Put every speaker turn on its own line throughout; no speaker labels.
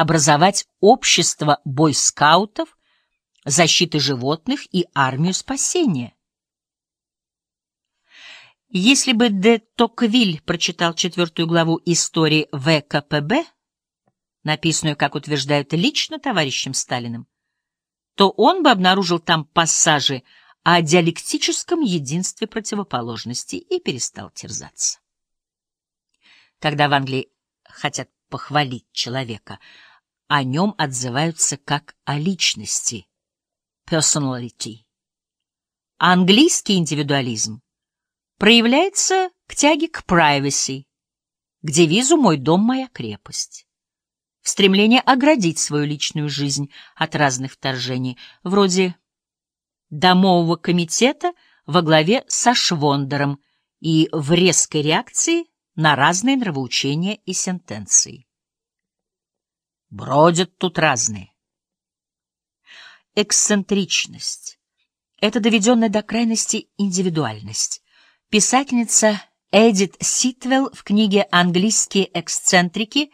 образовать общество бойскаутов, защиты животных и армию спасения. Если бы де Токвиль прочитал четвертую главу истории ВКПБ, написанную, как утверждают, лично товарищем Сталиным, то он бы обнаружил там пассажи о диалектическом единстве противоположностей и перестал терзаться. Когда в Англии хотят похвалить человека, о нем отзываются как о личности personality. Английский индивидуализм проявляется к тяге к privacy, к девизу «Мой дом, моя крепость», в стремлении оградить свою личную жизнь от разных вторжений, вроде домового комитета во главе со Швондером и в резкой реакции на разные нравоучения и сентенции. Бродят тут разные. Эксцентричность — это доведенная до крайности индивидуальность. Писательница Эдит Ситвелл в книге «Английские эксцентрики»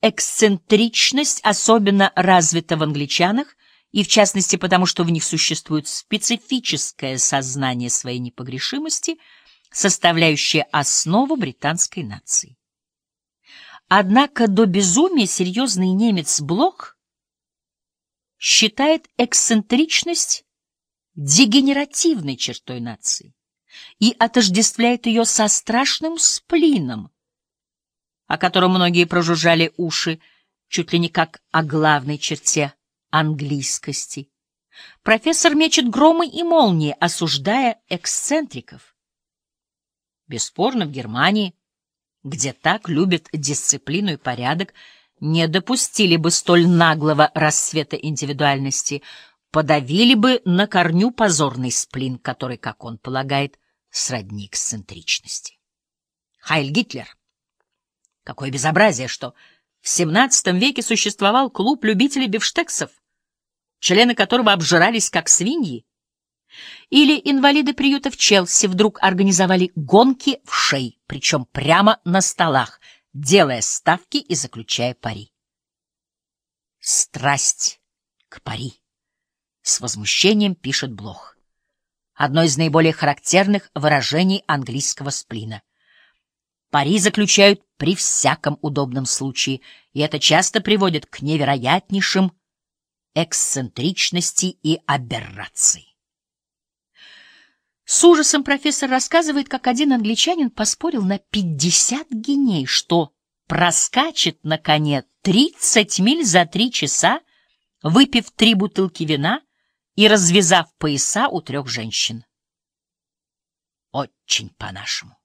эксцентричность особенно развита в англичанах, и в частности потому, что в них существует специфическое сознание своей непогрешимости, составляющее основу британской нации. Однако до безумия серьезный немец Блок считает эксцентричность дегенеративной чертой нации и отождествляет ее со страшным сплином, о котором многие прожужжали уши, чуть ли не как о главной черте английскости. Профессор мечет громы и молнии, осуждая эксцентриков. Бесспорно, в Германии, где так любят дисциплину и порядок, не допустили бы столь наглого рассвета индивидуальности, подавили бы на корню позорный сплин, который, как он полагает, сродни эксцентричности. Хайль Гитлер. Какое безобразие, что в XVII веке существовал клуб любителей бифштексов, члены которого обжирались как свиньи. Или инвалиды приюта в Челси вдруг организовали гонки в шей, причем прямо на столах, делая ставки и заключая пари. Страсть к пари. С возмущением пишет Блох одно из наиболее характерных выражений английского сплина. Пари заключают при всяком удобном случае, и это часто приводит к невероятнейшим эксцентричности и аберрации. С ужасом профессор рассказывает, как один англичанин поспорил на 50 геней, что проскачет на коне 30 миль за три часа, выпив три бутылки вина — и развязав пояса у трех женщин. Очень по-нашему.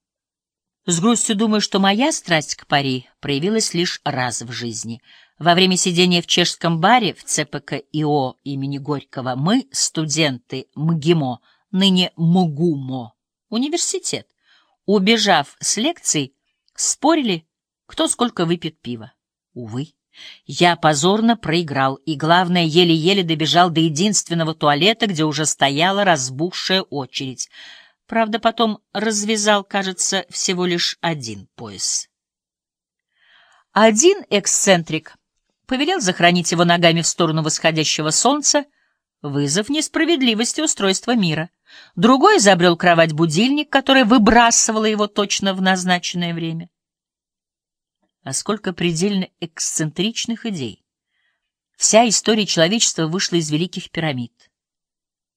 С грустью думаю, что моя страсть к пари проявилась лишь раз в жизни. Во время сидения в чешском баре в ЦПК ИО имени Горького мы, студенты МГИМО, ныне МГУМО, университет, убежав с лекций, спорили, кто сколько выпьет пива. Увы. Я позорно проиграл, и, главное, еле-еле добежал до единственного туалета, где уже стояла разбухшая очередь. Правда, потом развязал, кажется, всего лишь один пояс. Один эксцентрик повелел захоронить его ногами в сторону восходящего солнца, вызов несправедливости устройства мира. Другой изобрел кровать-будильник, которая выбрасывала его точно в назначенное время а сколько предельно эксцентричных идей. Вся история человечества вышла из великих пирамид.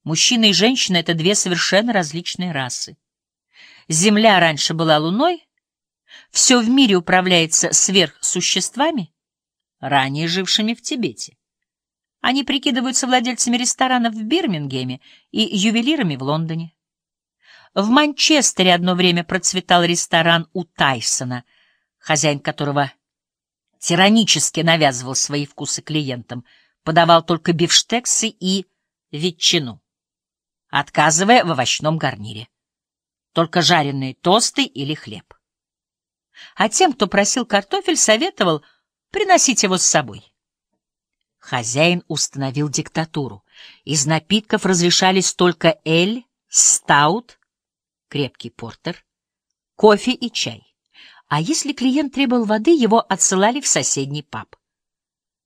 Мужчина и женщина — это две совершенно различные расы. Земля раньше была луной, все в мире управляется сверхсуществами, ранее жившими в Тибете. Они прикидываются владельцами ресторанов в Бирмингеме и ювелирами в Лондоне. В Манчестере одно время процветал ресторан у Тайсона — хозяин которого тиранически навязывал свои вкусы клиентам, подавал только бифштексы и ветчину, отказывая в овощном гарнире. Только жареные тосты или хлеб. А тем, кто просил картофель, советовал приносить его с собой. Хозяин установил диктатуру. Из напитков разрешались только эль, стаут, крепкий портер, кофе и чай. А если клиент требовал воды, его отсылали в соседний паб.